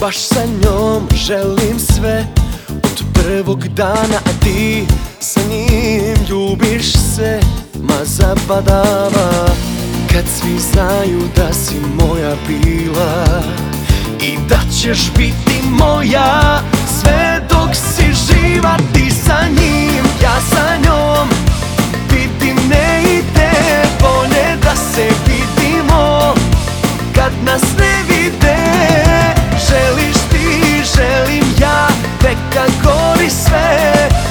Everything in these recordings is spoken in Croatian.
Baš sa njom želim sve. Od prvog dana a ti sa njim ljubiš se. Ma zapadava kad svi znaju da si moja bila. I da ćeš biti moja sve dok si živa Ti sa njim, sve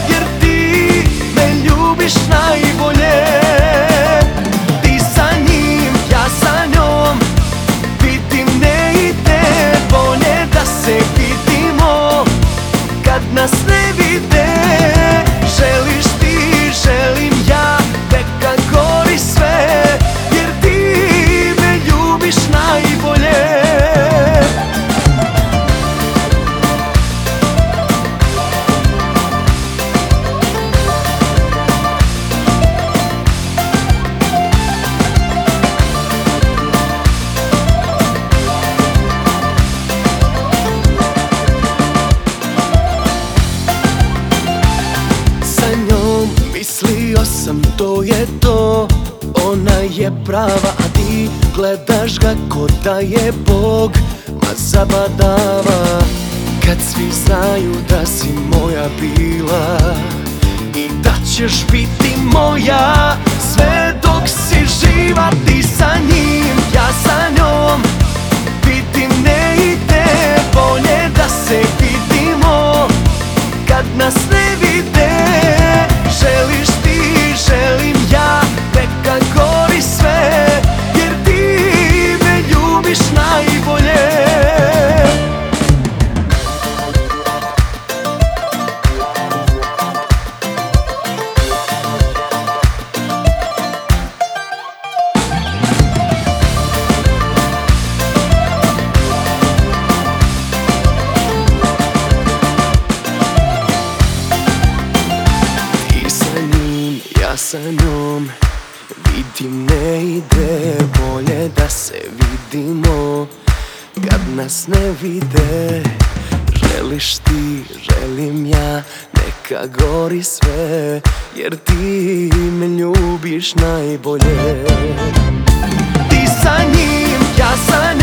mislio sam to je to Ona je prava a ti gledaš ga ko da je Bog Ma zabadava. Kad svi znaju da si moja bila I da ćeš biti moja sve dok si sa njom Vidim ne ide bolje da se vidimo. Kad nas ne vide Želiš ti, želim ja Neka gori sve Jer ti me ljubiš najbolje. Ti sa njim, ja sa njom